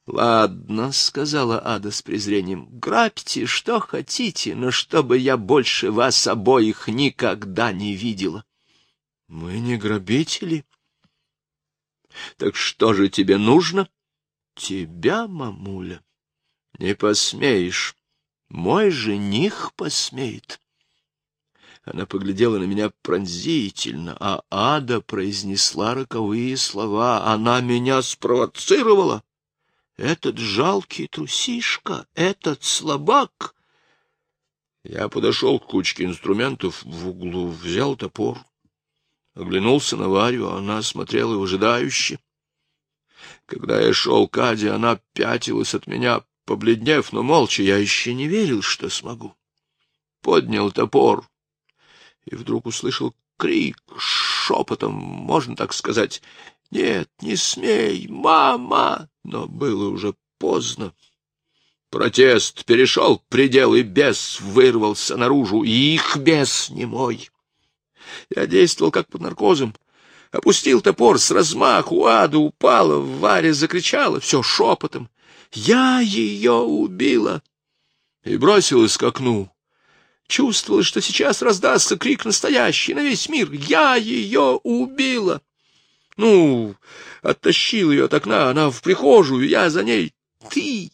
— Ладно, — сказала Ада с презрением, — грабьте, что хотите, но чтобы я больше вас обоих никогда не видела. — Мы не грабители. — Так что же тебе нужно? — Тебя, мамуля. — Не посмеешь. Мой жених посмеет. Она поглядела на меня пронзительно, а Ада произнесла роковые слова. Она меня спровоцировала. Этот жалкий трусишка, этот слабак. Я подошел к кучке инструментов в углу, взял топор, оглянулся на Варю, она смотрела выжидающе. Когда я шел к Аде, она пятилась от меня, побледнев, но молча. Я еще не верил, что смогу. Поднял топор, и вдруг услышал крик шепотом, можно так сказать. «Нет, не смей, мама!» Но было уже поздно. Протест перешел предел, и бес вырвался наружу, и их бес не мой. Я действовал как под наркозом. Опустил топор с размаху, ада упала, Варя закричала, все шепотом. «Я ее убила!» И бросилась к окну. Чувствовала, что сейчас раздастся крик настоящий на весь мир. «Я ее убила!» Ну, оттащил ее от окна, она в прихожую, я за ней. «Ты!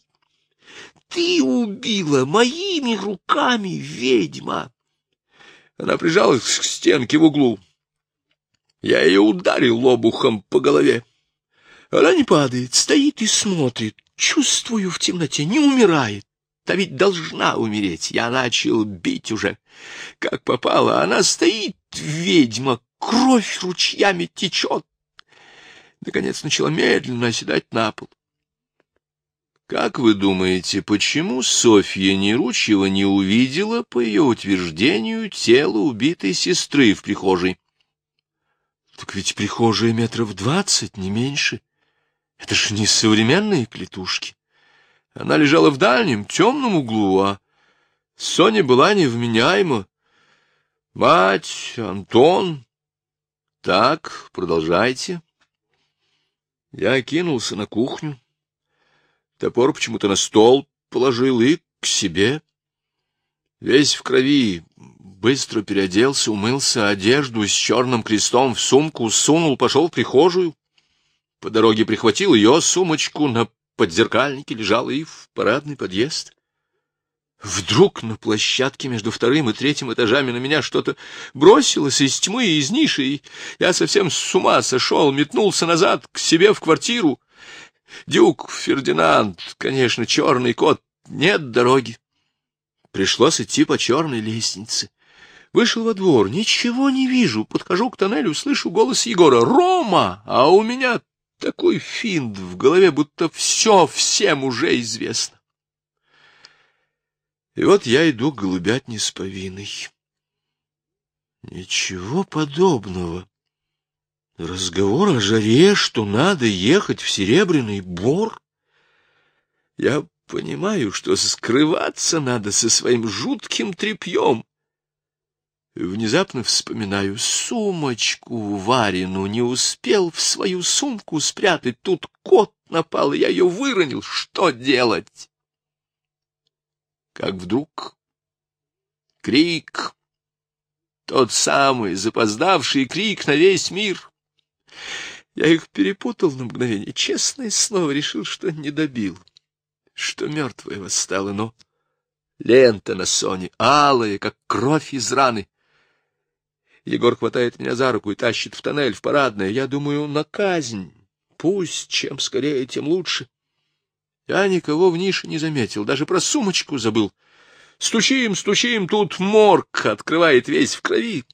Ты убила моими руками, ведьма!» Она прижалась к стенке в углу. Я ее ударил лобухом по голове. Она не падает, стоит и смотрит. Чувствую в темноте, не умирает. Та ведь должна умереть. Я начал бить уже. Как попало, она стоит, ведьма, кровь ручьями течет. Наконец начала медленно оседать на пол. Как вы думаете, почему Софья Неручева не увидела, по ее утверждению, тело убитой сестры в прихожей? Так ведь прихожая метров двадцать, не меньше. Это же не современные клетушки. Она лежала в дальнем, темном углу, а Соня была невменяема. Мать, Антон... Так, продолжайте. Я кинулся на кухню. Топор почему-то на стол положил и к себе. Весь в крови, быстро переоделся, умылся, одежду с черным крестом в сумку сунул, пошел в прихожую. По дороге прихватил ее сумочку, на подзеркальнике лежала и в парадный подъезд. Вдруг на площадке между вторым и третьим этажами на меня что-то бросилось из тьмы и из ниши, и я совсем с ума сошел, метнулся назад к себе в квартиру. Дюк, Фердинанд, конечно, черный кот, нет дороги. Пришлось идти по черной лестнице. Вышел во двор, ничего не вижу, подхожу к тоннелю, слышу голос Егора «Рома!», а у меня такой финт в голове, будто все всем уже известно. И вот я иду к голубятне с повинной. Ничего подобного. Разговор о жаре, что надо ехать в Серебряный Бор. Я понимаю, что скрываться надо со своим жутким тряпьем, Внезапно вспоминаю сумочку Варину, не успел в свою сумку спрятать. Тут кот напал, и я ее выронил. Что делать? Как вдруг крик, тот самый запоздавший крик на весь мир. Я их перепутал на мгновение, честное слово, решил, что не добил, что мертвая восстала, но лента на Соне, алая, как кровь из раны. Егор хватает меня за руку и тащит в тоннель, в парадное. Я думаю, на казнь. Пусть, чем скорее, тем лучше. Я никого в нише не заметил, даже про сумочку забыл. Стучим, стучим, тут морг открывает весь в крови.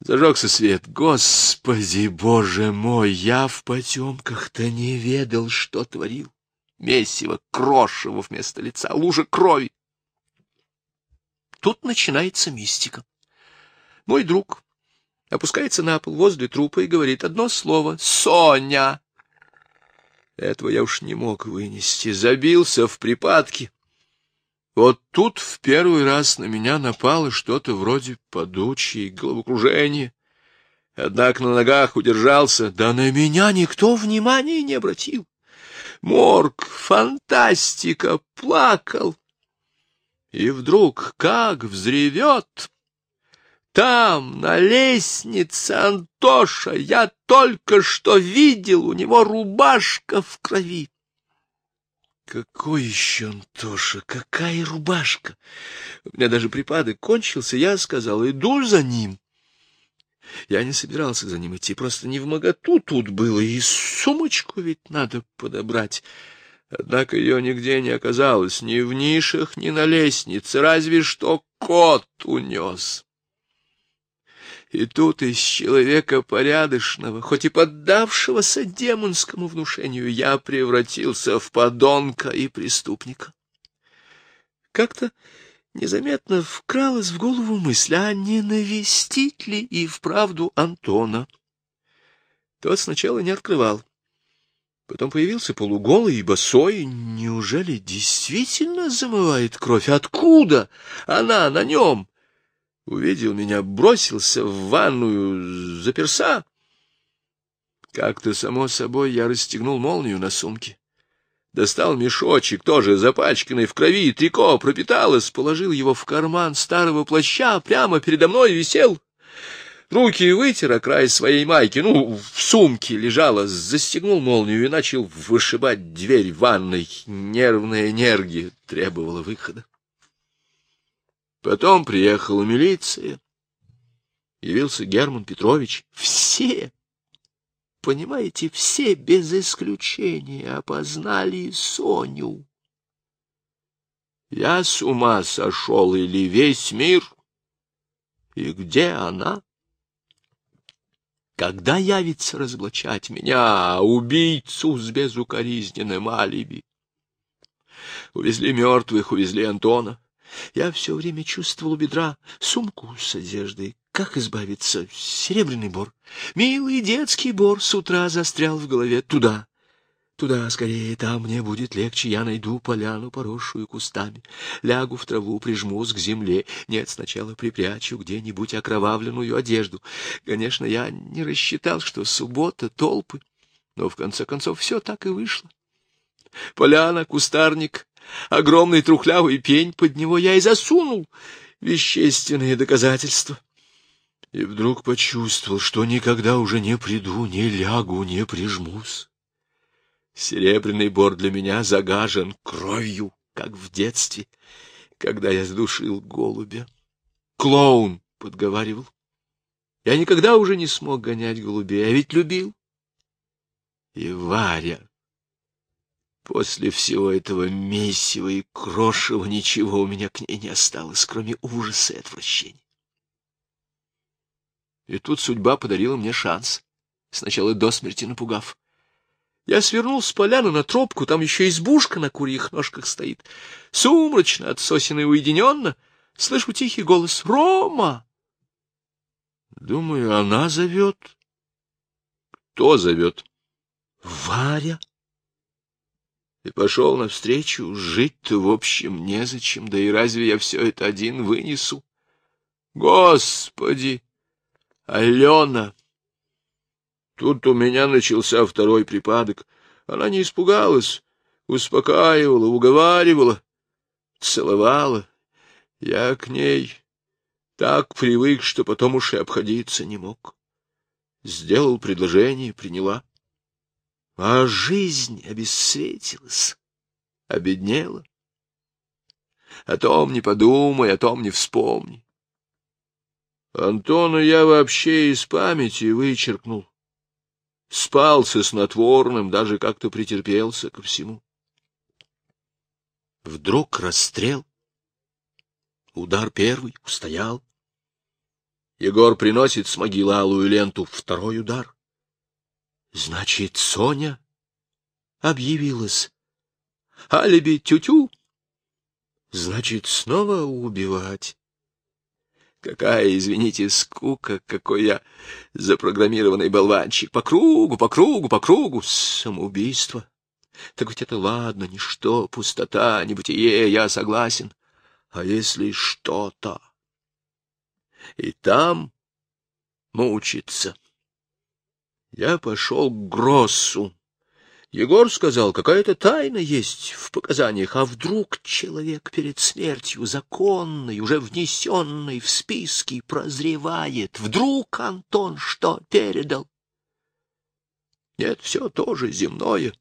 Зажегся свет. Господи, боже мой, я в потемках-то не ведал, что творил. Месиво, крошево вместо лица, лужа крови. Тут начинается мистика. Мой друг опускается на пол возле трупа и говорит одно слово «Соня». Этого я уж не мог вынести, забился в припадке. Вот тут в первый раз на меня напало что-то вроде подучей головокружения. Однако на ногах удержался, да на меня никто внимания не обратил. Морг, фантастика, плакал. И вдруг как взревет! Там, на лестнице, Антоша, я только что видел, у него рубашка в крови. Какой еще Антоша? Какая рубашка? У меня даже припадок кончился, я сказал, иду за ним. Я не собирался за ним идти, просто не в моготу тут было, и сумочку ведь надо подобрать. Однако ее нигде не оказалось, ни в нишах, ни на лестнице, разве что кот унес. И тут из человека порядочного, хоть и поддавшегося демонскому внушению, я превратился в подонка и преступника. Как-то незаметно вкралась в голову мысль, а не навестить ли и вправду Антона. Тот сначала не открывал. Потом появился полуголый и босой. Неужели действительно замывает кровь? Откуда она на нем? Увидел меня, бросился в ванную, заперся. Как-то, само собой, я расстегнул молнию на сумке. Достал мешочек, тоже запачканный в крови, трико пропиталось, положил его в карман старого плаща, прямо передо мной висел. Руки вытер о край своей майки, ну, в сумке лежала, застегнул молнию и начал вышибать дверь ванной. Нервная энергия требовала выхода. Потом приехала милиция. Явился Герман Петрович. Все, понимаете, все без исключения опознали Соню. Я с ума сошел или весь мир? И где она? Когда явится разоблачать меня, убийцу с безукоризненным алиби? Увезли мертвых, увезли Антона. Я все время чувствовал у бедра сумку с одеждой. Как избавиться? Серебряный бор. Милый детский бор с утра застрял в голове. Туда. Туда, скорее, там мне будет легче. Я найду поляну, поросшую кустами. Лягу в траву, прижмусь к земле. Нет, сначала припрячу где-нибудь окровавленную одежду. Конечно, я не рассчитал, что суббота, толпы. Но, в конце концов, все так и вышло. Поляна, кустарник, огромный трухлявый пень, под него я и засунул вещественные доказательства. И вдруг почувствовал, что никогда уже не приду, не лягу, не прижмусь. Серебряный бор для меня загажен кровью, как в детстве, когда я сдушил голубя. Клоун подговаривал. Я никогда уже не смог гонять голубей, а ведь любил. И Варя После всего этого месива и крошева ничего у меня к ней не осталось, кроме ужаса и отвращения. И тут судьба подарила мне шанс, сначала до смерти напугав. Я свернул с поляны на тропку, там еще избушка на курьих ножках стоит. Сумрачно, от сосен и уединенно, слышу тихий голос «Рома!» Думаю, она зовет. Кто зовет? Варя и пошел навстречу. Жить-то, в общем, незачем, да и разве я все это один вынесу? Господи! Алена! Тут у меня начался второй припадок. Она не испугалась, успокаивала, уговаривала, целовала. Я к ней так привык, что потом уж и обходиться не мог. Сделал предложение, приняла. А жизнь обесцветилась, обеднела. О том не подумай, о том не вспомни. Антона я вообще из памяти вычеркнул. Спал со снотворным, даже как-то претерпелся ко всему. Вдруг расстрел. Удар первый, устоял. Егор приносит с могилы алую ленту, второй удар. Значит, Соня объявилась. Алиби тю-тю. Значит, снова убивать. Какая, извините, скука, какой я запрограммированный болванчик. По кругу, по кругу, по кругу. Самоубийство. Так ведь это ладно, ничто, пустота, небытие, я согласен. А если что-то? И там мучиться. Я пошел к Гроссу. Егор сказал, какая-то тайна есть в показаниях, а вдруг человек перед смертью законный, уже внесенный в списки, прозревает. Вдруг Антон что передал? Нет, все тоже земное.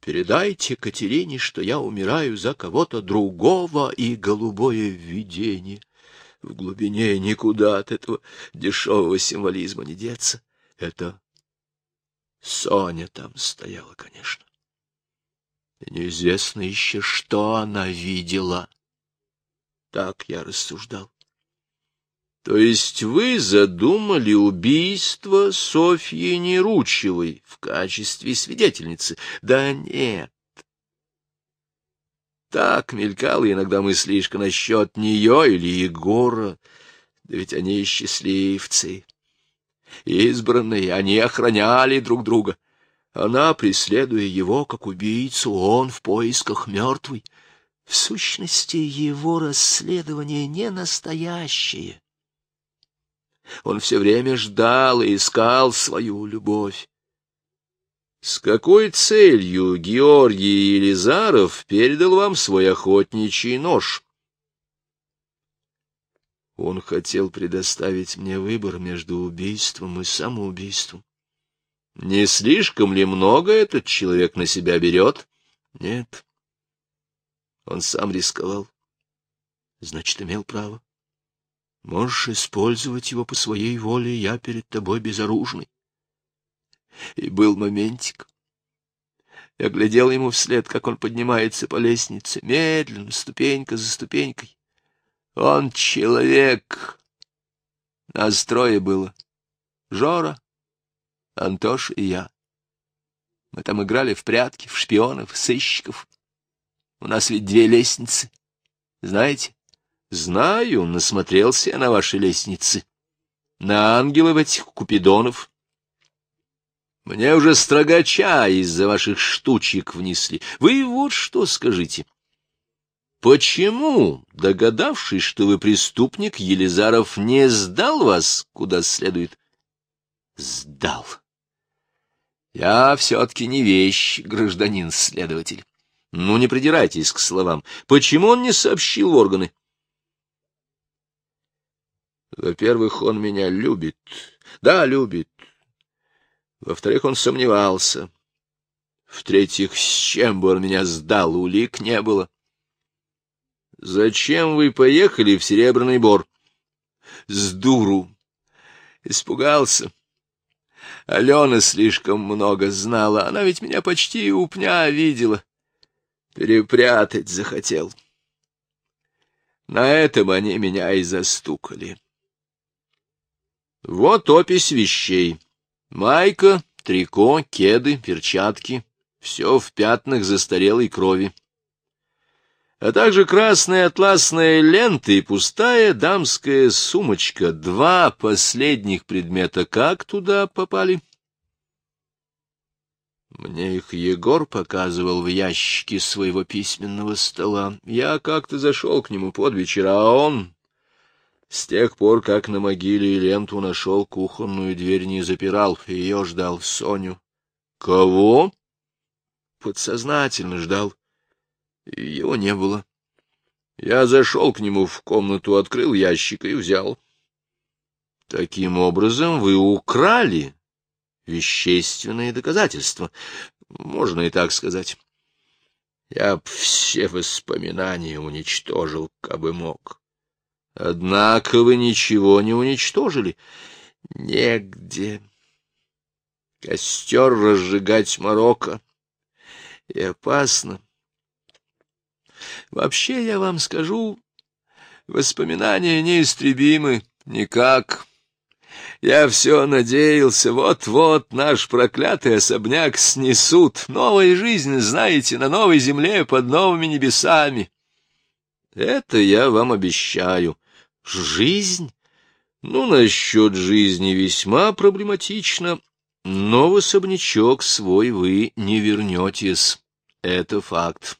Передайте Катерине, что я умираю за кого-то другого, и голубое видение. В глубине никуда от этого дешевого символизма не деться. Это Соня там стояла, конечно. И неизвестно еще, что она видела. Так я рассуждал. То есть вы задумали убийство Софьи Неручевой в качестве свидетельницы? Да нет. Так мелькала иногда мыслишка насчет нее или Егора. Да ведь они счастливцы избранные, они охраняли друг друга. Она, преследуя его как убийцу, он в поисках мертвый. В сущности, его расследование не настоящее. Он все время ждал и искал свою любовь. С какой целью Георгий Елизаров передал вам свой охотничий нож? Он хотел предоставить мне выбор между убийством и самоубийством. Не слишком ли много этот человек на себя берет? Нет. Он сам рисковал. Значит, имел право. Можешь использовать его по своей воле, я перед тобой безоружный. И был моментик. Я глядел ему вслед, как он поднимается по лестнице, медленно, ступенька за ступенькой. Он человек. Нас трое было. Жора, Антош и я. Мы там играли в прятки, в шпионов, сыщиков. У нас ведь две лестницы. Знаете? Знаю, насмотрелся я на ваши лестницы. На ангелов этих купидонов. Мне уже строгача из-за ваших штучек внесли. Вы вот что скажите. — Почему, догадавшись, что вы преступник, Елизаров не сдал вас куда следует? Сдал. Я все-таки не вещь, гражданин-следователь. Ну, не придирайтесь к словам. Почему он не сообщил органы? Во-первых, он меня любит. Да, любит. Во-вторых, он сомневался. В-третьих, с чем бы он меня сдал, улик не было. Зачем вы поехали в Серебряный Бор? С дуру. Испугался. Алена слишком много знала. Она ведь меня почти у пня видела. Перепрятать захотел. На этом они меня и застукали. Вот опись вещей. Майка, трико, кеды, перчатки. Все в пятнах застарелой крови а также красная атласная лента и пустая дамская сумочка. Два последних предмета как туда попали? Мне их Егор показывал в ящике своего письменного стола. Я как-то зашел к нему под вечер, а он... С тех пор, как на могиле ленту нашел, кухонную дверь не запирал, ее ждал Соню. — Кого? — Подсознательно ждал. Его не было. Я зашел к нему в комнату, открыл ящик и взял. Таким образом, вы украли вещественные доказательства. Можно и так сказать. Я б все воспоминания уничтожил, кабы мог. Однако вы ничего не уничтожили. Негде. Костер разжигать Марокко. И опасно. Вообще, я вам скажу, воспоминания неистребимы никак. Я все надеялся, вот-вот наш проклятый особняк снесут. Новая жизнь, знаете, на новой земле под новыми небесами. Это я вам обещаю. Жизнь? Ну, насчет жизни весьма проблематично, но в особнячок свой вы не вернетесь. Это факт.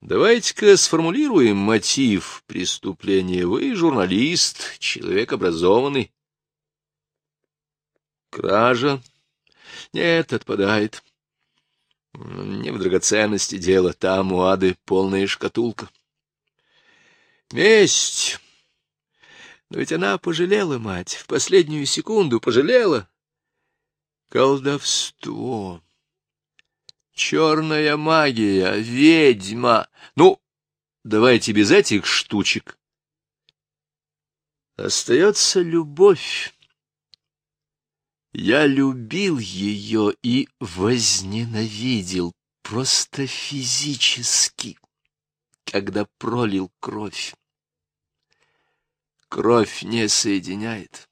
Давайте-ка сформулируем мотив преступления. Вы журналист, человек образованный. Кража? Нет, отпадает. Не в драгоценности дело, там у ады полная шкатулка. Месть! Но ведь она пожалела мать, в последнюю секунду пожалела. Колдовство! Черная магия, ведьма! Ну, давайте без этих штучек. Остается любовь. Я любил ее и возненавидел просто физически, когда пролил кровь. Кровь не соединяет.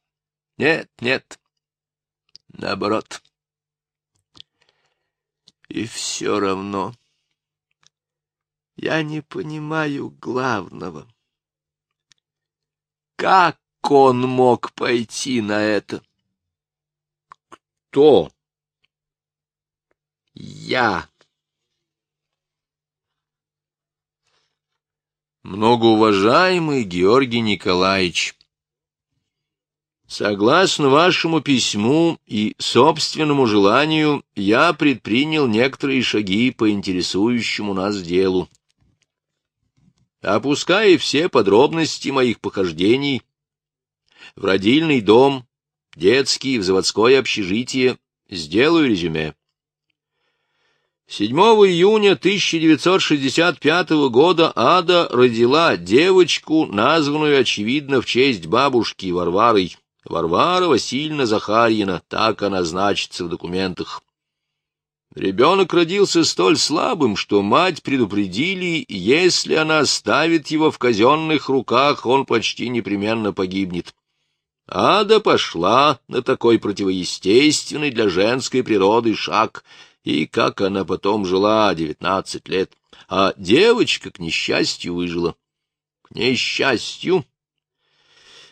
Нет, нет, наоборот. И все равно я не понимаю главного. Как он мог пойти на это? Кто? Я. Многоуважаемый Георгий Николаевич, согласно вашему письму и собственному желанию, я предпринял некоторые шаги по интересующему нас делу. Опуская все подробности моих похождений в родильный дом, детский, в заводское общежитие, сделаю резюме. 7 июня 1965 года Ада родила девочку, названную, очевидно, в честь бабушки Варварой. Варвара Васильевна Захарьина, так она значится в документах. Ребенок родился столь слабым, что мать предупредили, если она оставит его в казенных руках, он почти непременно погибнет. Ада пошла на такой противоестественный для женской природы шаг, и как она потом жила девятнадцать лет, а девочка, к несчастью, выжила. К несчастью,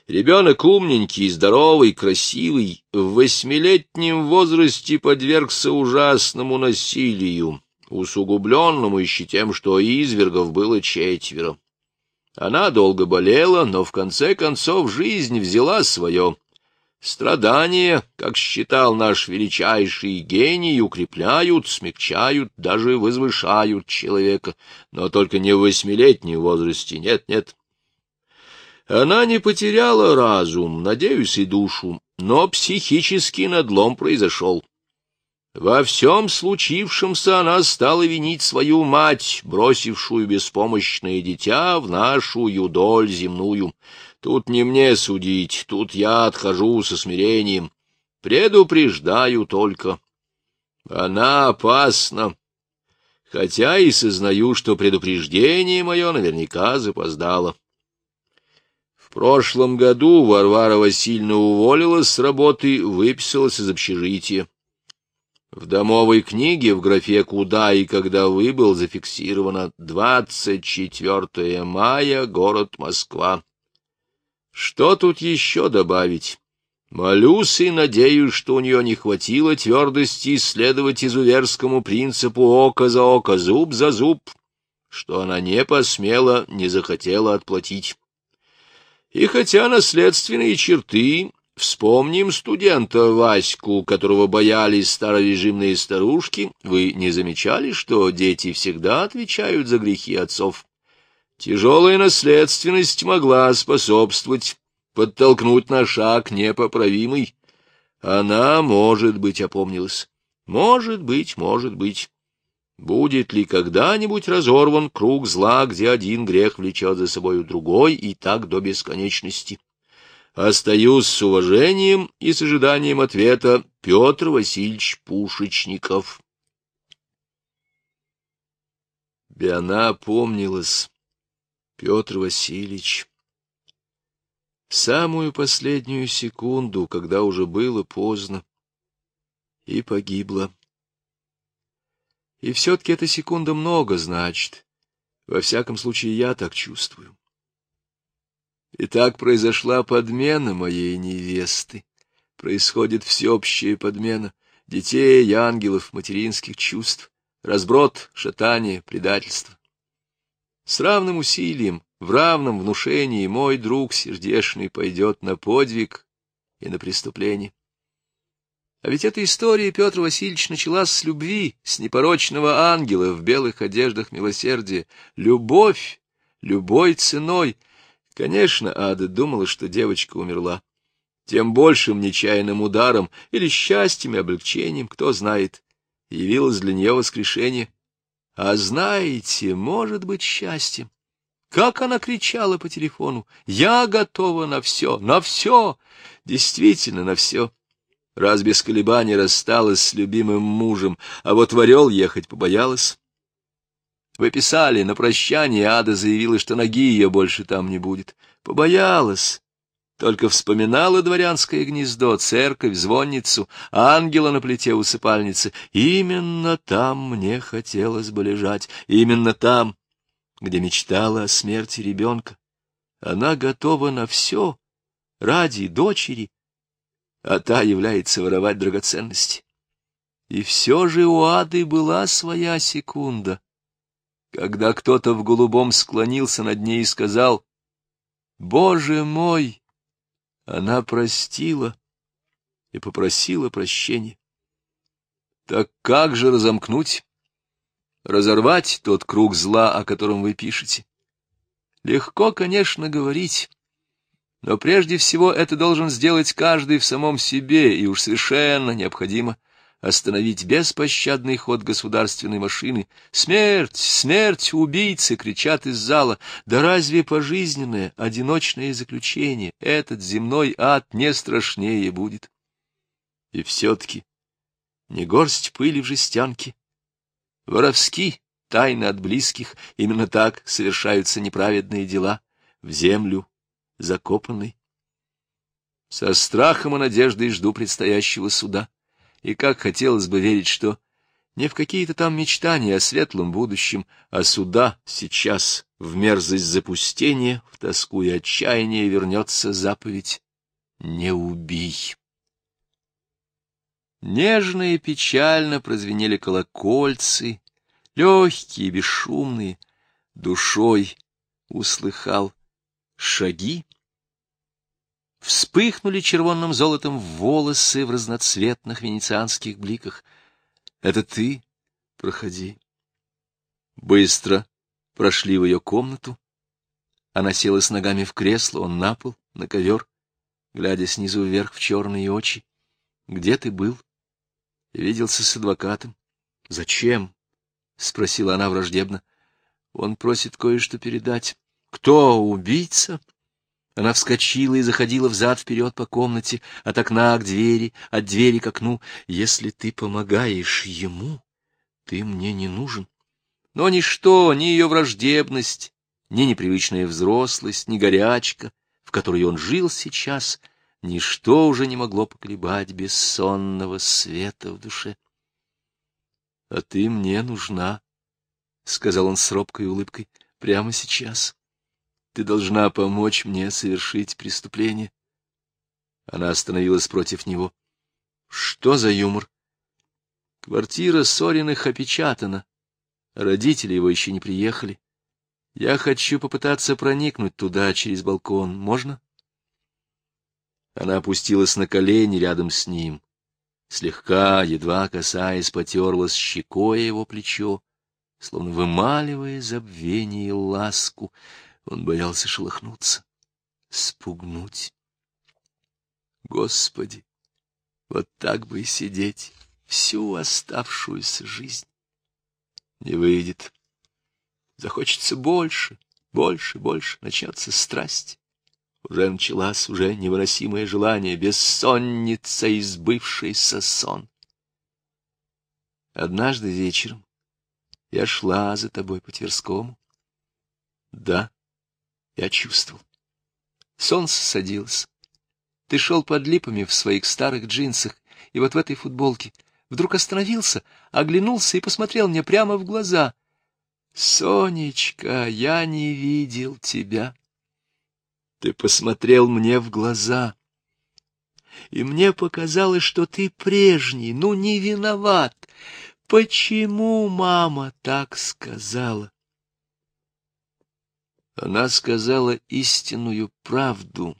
Ребенок умненький, здоровый, красивый, в восьмилетнем возрасте подвергся ужасному насилию, усугубленному еще тем, что извергов было четверо. Она долго болела, но в конце концов жизнь взяла свое. Страдания, как считал наш величайший гений, укрепляют, смягчают, даже возвышают человека, но только не в восьмилетнем возрасте, нет-нет. Она не потеряла разум, надеюсь, и душу, но психический надлом произошел. Во всем случившемся она стала винить свою мать, бросившую беспомощное дитя в нашу юдоль земную. Тут не мне судить, тут я отхожу со смирением. Предупреждаю только. Она опасна, хотя и сознаю, что предупреждение мое наверняка запоздало прошлом году Варвара Васильевна уволилась с работы, выписалась из общежития. В домовой книге в графе «Куда и когда выбыл» зафиксировано 24 мая, город Москва. Что тут еще добавить? Молюсь и надеюсь, что у нее не хватило твердости исследовать изуверскому принципу око за око, зуб за зуб, что она не посмела, не захотела отплатить. И хотя наследственные черты, вспомним студента Ваську, которого боялись старорежимные старушки, вы не замечали, что дети всегда отвечают за грехи отцов? Тяжелая наследственность могла способствовать, подтолкнуть на шаг непоправимый. Она, может быть, опомнилась. Может быть, может быть. Будет ли когда-нибудь разорван круг зла, где один грех влечет за собою другой, и так до бесконечности? Остаюсь с уважением и с ожиданием ответа Петр Васильевич Пушечников. И она помнилась, Петр Васильевич, самую последнюю секунду, когда уже было поздно, и погибла. И все-таки эта секунда много значит. Во всяком случае, я так чувствую. И так произошла подмена моей невесты. Происходит всеобщая подмена детей, ангелов, материнских чувств, разброд, шатание, предательство. С равным усилием, в равном внушении мой друг сердешный пойдет на подвиг и на преступление. А ведь эта история, Петр Васильевич, началась с любви, с непорочного ангела в белых одеждах милосердия. Любовь, любой ценой. Конечно, Ада думала, что девочка умерла. Тем большим нечаянным ударом или счастьем и облегчением, кто знает, явилось для нее воскрешение. А знаете, может быть, счастьем. Как она кричала по телефону! «Я готова на все, на все!» Действительно, на все. Раз без колебаний рассталась с любимым мужем, а вот в Орел ехать побоялась. Вы писали, на прощание Ада заявила, что ноги ее больше там не будет. Побоялась. Только вспоминала дворянское гнездо, церковь, звонницу, ангела на плите усыпальницы. Именно там мне хотелось бы лежать, именно там, где мечтала о смерти ребенка. Она готова на все ради дочери, а та является воровать драгоценности. И все же у Ады была своя секунда, когда кто-то в голубом склонился над ней и сказал, «Боже мой!» Она простила и попросила прощения. Так как же разомкнуть, разорвать тот круг зла, о котором вы пишете? Легко, конечно, говорить, но прежде всего это должен сделать каждый в самом себе, и уж совершенно необходимо остановить беспощадный ход государственной машины. «Смерть! Смерть! Убийцы!» — кричат из зала. Да разве пожизненное, одиночное заключение, этот земной ад не страшнее будет? И все-таки не горсть пыли в жестянке. Воровски, тайны от близких, именно так совершаются неправедные дела в землю закопанной. Со страхом и надеждой жду предстоящего суда и как хотелось бы верить, что не в какие-то там мечтания о светлом будущем, а суда сейчас, в мерзость запустения, в тоску и отчаяние вернется заповедь «Не убий». Нежно и печально прозвенели колокольцы, легкие, бесшумные, душой услыхал шаги вспыхнули червонным золотом волосы в разноцветных венецианских бликах. — Это ты? Проходи. Быстро прошли в ее комнату. Она села с ногами в кресло, он на пол, на ковер, глядя снизу вверх в черные очи. — Где ты был? — Виделся с адвокатом. — Зачем? — спросила она враждебно. — Он просит кое-что передать. — Кто, убийца? — она вскочила и заходила взад-вперед по комнате, от окна к двери, от двери к окну. «Если ты помогаешь ему, ты мне не нужен». Но ничто, ни ее враждебность, ни непривычная взрослость, ни горячка, в которой он жил сейчас, ничто уже не могло поколебать бессонного света в душе. — А ты мне нужна, — сказал он с робкой улыбкой, — прямо сейчас. Ты должна помочь мне совершить преступление. Она остановилась против него. Что за юмор? Квартира Сориных опечатана. Родители его еще не приехали. Я хочу попытаться проникнуть туда через балкон. Можно? Она опустилась на колени рядом с ним. Слегка, едва касаясь, потерлась щекой его плечо, словно вымаливая забвение и ласку. Он боялся шелохнуться, спугнуть. Господи, вот так бы и сидеть всю оставшуюся жизнь. Не выйдет. Захочется больше, больше, больше, начнется страсть. Уже началась уже невыносимое желание, бессонница и сбывшийся сон. Однажды вечером я шла за тобой по Тверскому. Да, я чувствовал. Солнце садилось. Ты шел под липами в своих старых джинсах, и вот в этой футболке вдруг остановился, оглянулся и посмотрел мне прямо в глаза. «Сонечка, я не видел тебя». Ты посмотрел мне в глаза, и мне показалось, что ты прежний, ну, не виноват. Почему мама так сказала? Она сказала истинную правду.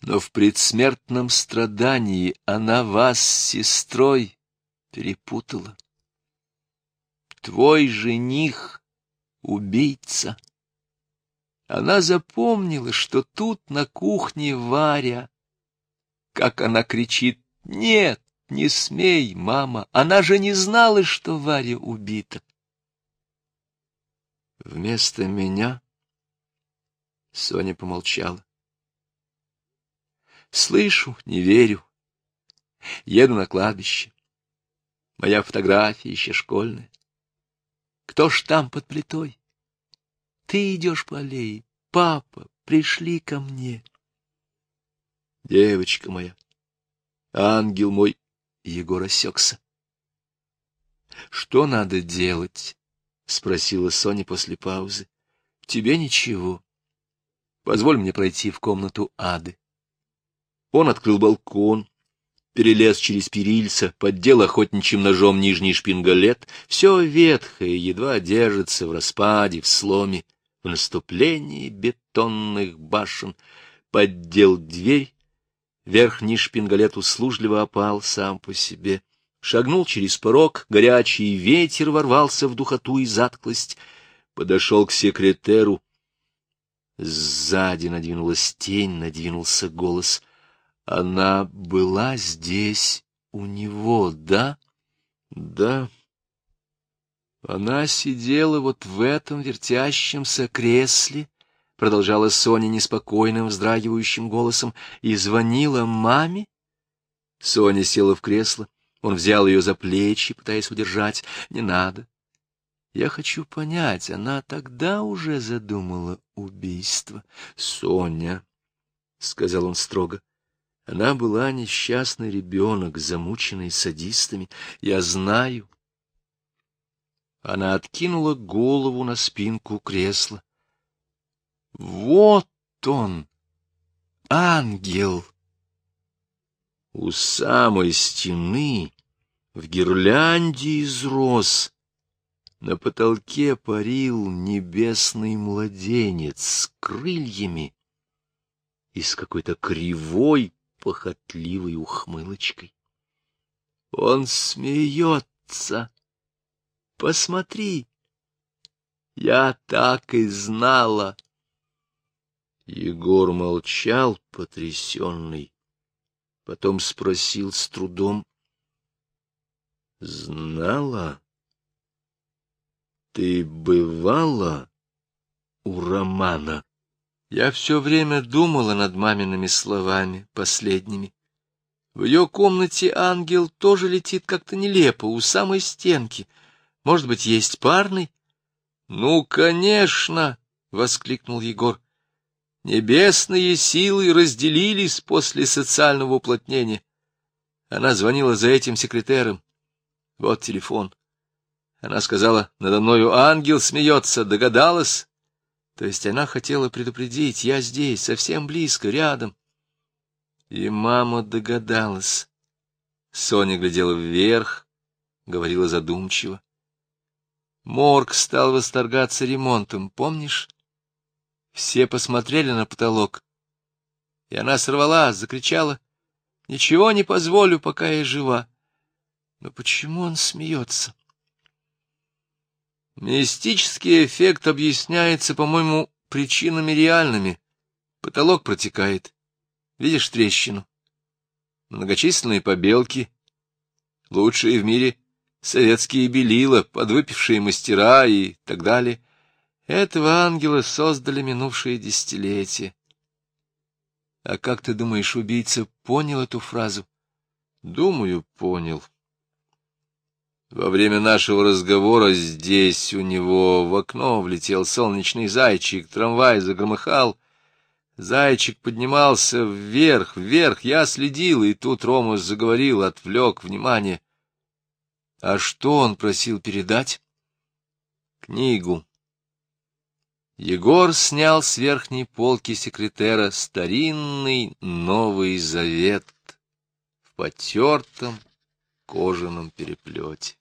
Но в предсмертном страдании она вас с сестрой перепутала. Твой жених — убийца. Она запомнила, что тут на кухне Варя, как она кричит «Нет, не смей, мама, она же не знала, что Варя убита». Вместо меня Соня помолчала. Слышу, не верю. Еду на кладбище. Моя фотография еще школьная. Кто ж там под плитой? Ты идешь по аллее. Папа, пришли ко мне. Девочка моя, ангел мой, Егор осекся. Что надо делать? — спросила Соня после паузы. — Тебе ничего. Позволь мне пройти в комнату Ады. Он открыл балкон, перелез через перильца, поддел охотничьим ножом нижний шпингалет. Все ветхое едва держится в распаде, в сломе, в наступлении бетонных башен. Поддел дверь, верхний шпингалет услужливо опал сам по себе. Шагнул через порог, горячий ветер ворвался в духоту и затклость. Подошел к секретеру. Сзади надвинулась тень, надвинулся голос — она была здесь у него, да? Да. Она сидела вот в этом вертящемся кресле, продолжала Соня неспокойным, вздрагивающим голосом, и звонила маме. Соня села в кресло. Он взял ее за плечи, пытаясь удержать. Не надо. Я хочу понять, она тогда уже задумала убийство. Соня, — сказал он строго, — она была несчастный ребенок, замученный садистами. Я знаю. Она откинула голову на спинку кресла. Вот он, ангел! У самой стены, в гирлянде из роз, на потолке парил небесный младенец с крыльями и с какой-то кривой похотливой ухмылочкой. Он смеется. Посмотри. Я так и знала. Егор молчал, потрясенный. Потом спросил с трудом. Знала? Ты бывала у Романа? Я все время думала над мамиными словами, последними. В ее комнате ангел тоже летит как-то нелепо, у самой стенки. Может быть, есть парный? — Ну, конечно! — воскликнул Егор. Небесные силы разделились после социального уплотнения. Она звонила за этим секретером. Вот телефон. Она сказала, надо мною ангел смеется, догадалась. То есть она хотела предупредить, я здесь, совсем близко, рядом. И мама догадалась. Соня глядела вверх, говорила задумчиво. Морг стал восторгаться ремонтом, помнишь? Все посмотрели на потолок. И она сорвалась, закричала. «Ничего не позволю, пока я жива». Но почему он смеется? Мистический эффект объясняется, по-моему, причинами реальными. Потолок протекает. Видишь трещину? Многочисленные побелки. Лучшие в мире советские белила, подвыпившие мастера и так далее. Этого ангела создали минувшие десятилетия. А как ты думаешь, убийца понял эту фразу? Думаю, понял. Во время нашего разговора здесь у него в окно влетел солнечный зайчик, трамвай загромыхал. Зайчик поднимался вверх, вверх, я следил, и тут Ромус заговорил, отвлек внимание. А что он просил передать? Книгу. Егор снял с верхней полки секретера старинный Новый Завет в потертом кожаном переплете.